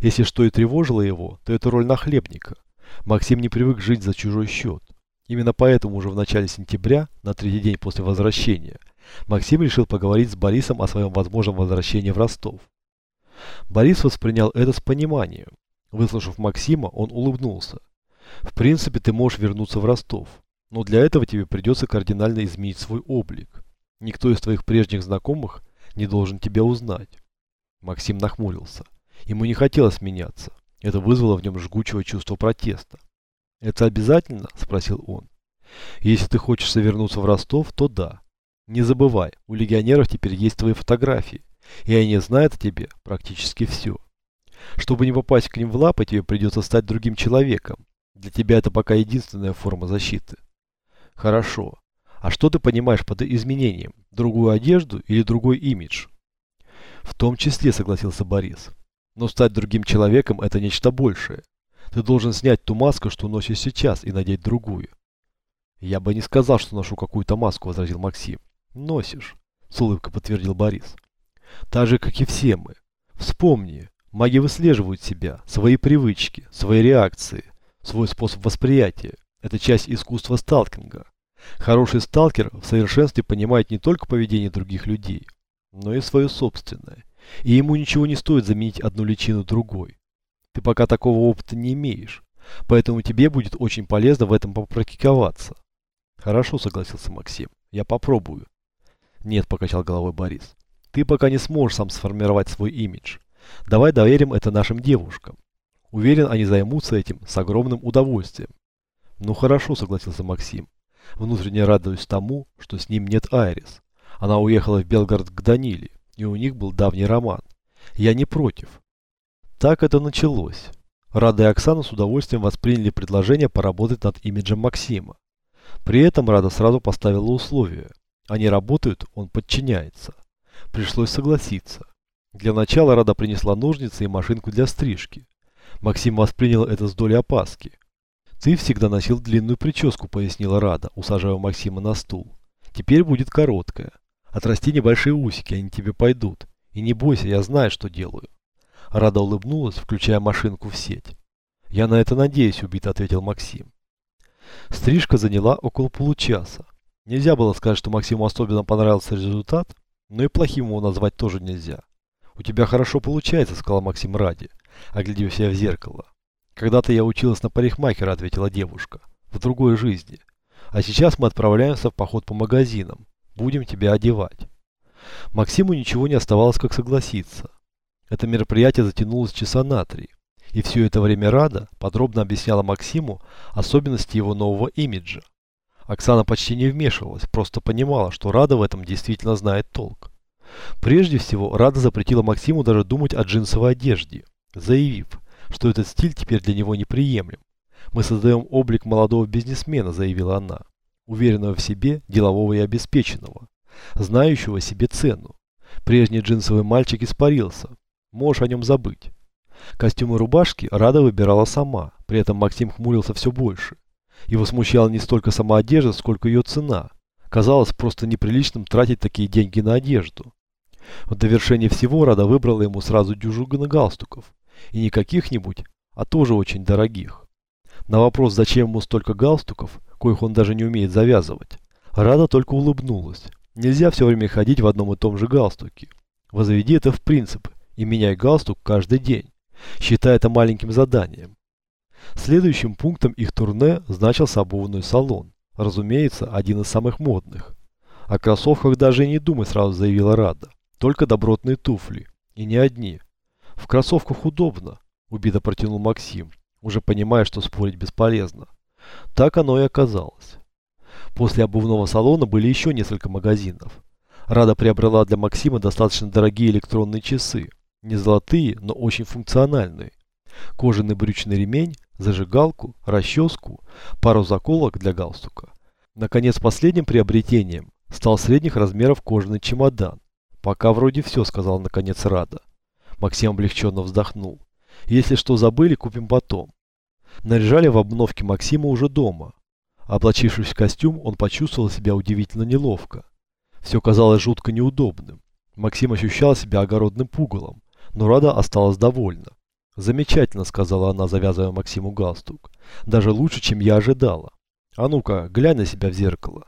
Если что и тревожило его, то это роль нахлебника. Максим не привык жить за чужой счет. Именно поэтому уже в начале сентября, на третий день после возвращения, Максим решил поговорить с Борисом о своем возможном возвращении в Ростов. Борис воспринял это с пониманием. Выслушав Максима, он улыбнулся. В принципе, ты можешь вернуться в Ростов, но для этого тебе придется кардинально изменить свой облик. Никто из твоих прежних знакомых не должен тебя узнать. Максим нахмурился. Ему не хотелось меняться. Это вызвало в нем жгучее чувство протеста. «Это обязательно?» – спросил он. «Если ты хочешь вернуться в Ростов, то да. Не забывай, у легионеров теперь есть твои фотографии, и они знают о тебе практически все. Чтобы не попасть к ним в лапы, тебе придется стать другим человеком. Для тебя это пока единственная форма защиты». «Хорошо. А что ты понимаешь под изменением? Другую одежду или другой имидж?» «В том числе», – согласился Борис. Но стать другим человеком – это нечто большее. Ты должен снять ту маску, что носишь сейчас, и надеть другую. Я бы не сказал, что ношу какую-то маску, возразил Максим. Носишь, с улыбкой подтвердил Борис. Так же, как и все мы. Вспомни, маги выслеживают себя, свои привычки, свои реакции, свой способ восприятия. Это часть искусства сталкинга. Хороший сталкер в совершенстве понимает не только поведение других людей, но и свое собственное. И ему ничего не стоит заменить одну личину другой. Ты пока такого опыта не имеешь, поэтому тебе будет очень полезно в этом попрактиковаться. Хорошо, согласился Максим. Я попробую. Нет, покачал головой Борис. Ты пока не сможешь сам сформировать свой имидж. Давай доверим это нашим девушкам. Уверен, они займутся этим с огромным удовольствием. Ну хорошо, согласился Максим. Внутренне радуюсь тому, что с ним нет Айрис. Она уехала в Белгород к Даниле и у них был давний роман. Я не против. Так это началось. Рада и Оксана с удовольствием восприняли предложение поработать над имиджем Максима. При этом Рада сразу поставила условия. Они работают, он подчиняется. Пришлось согласиться. Для начала Рада принесла ножницы и машинку для стрижки. Максим воспринял это с долей опаски. «Ты всегда носил длинную прическу», — пояснила Рада, усаживая Максима на стул. «Теперь будет короткая. Отрасти небольшие усики, они тебе пойдут. И не бойся, я знаю, что делаю. Рада улыбнулась, включая машинку в сеть. Я на это надеюсь, убито ответил Максим. Стрижка заняла около получаса. Нельзя было сказать, что Максиму особенно понравился результат, но и плохим его назвать тоже нельзя. «У тебя хорошо получается», — сказал Максим ради, оглядев себя в зеркало. «Когда-то я училась на парикмахера», — ответила девушка, — «в другой жизни. А сейчас мы отправляемся в поход по магазинам. Будем тебя одевать. Максиму ничего не оставалось, как согласиться. Это мероприятие затянулось часа на три. И все это время Рада подробно объясняла Максиму особенности его нового имиджа. Оксана почти не вмешивалась, просто понимала, что Рада в этом действительно знает толк. Прежде всего, Рада запретила Максиму даже думать о джинсовой одежде, заявив, что этот стиль теперь для него неприемлем. «Мы создаем облик молодого бизнесмена», – заявила она уверенного в себе, делового и обеспеченного, знающего себе цену. Прежний джинсовый мальчик испарился, можешь о нем забыть. Костюмы рубашки Рада выбирала сама, при этом Максим хмурился все больше. Его смущала не столько сама одежда, сколько ее цена. Казалось просто неприличным тратить такие деньги на одежду. В довершение всего Рада выбрала ему сразу дюжину галстуков. И не каких-нибудь, а тоже очень дорогих. На вопрос, зачем ему столько галстуков, коих он даже не умеет завязывать. Рада только улыбнулась. Нельзя все время ходить в одном и том же галстуке. Возведи это в принцип и меняй галстук каждый день, считая это маленьким заданием. Следующим пунктом их турне значился обувной салон. Разумеется, один из самых модных. О кроссовках даже и не думай, сразу заявила Рада. Только добротные туфли. И не одни. В кроссовках удобно, убито протянул Максим, уже понимая, что спорить бесполезно. Так оно и оказалось. После обувного салона были еще несколько магазинов. Рада приобрела для Максима достаточно дорогие электронные часы. Не золотые, но очень функциональные. Кожаный брючный ремень, зажигалку, расческу, пару заколок для галстука. Наконец, последним приобретением стал средних размеров кожаный чемодан. «Пока вроде все», — сказал наконец Рада. Максим облегченно вздохнул. «Если что забыли, купим потом. Наряжали в обновке Максима уже дома. Облачившись в костюм, он почувствовал себя удивительно неловко. Все казалось жутко неудобным. Максим ощущал себя огородным пугалом, но Рада осталась довольна. Замечательно, сказала она, завязывая Максиму галстук. Даже лучше, чем я ожидала. А ну-ка, глянь на себя в зеркало.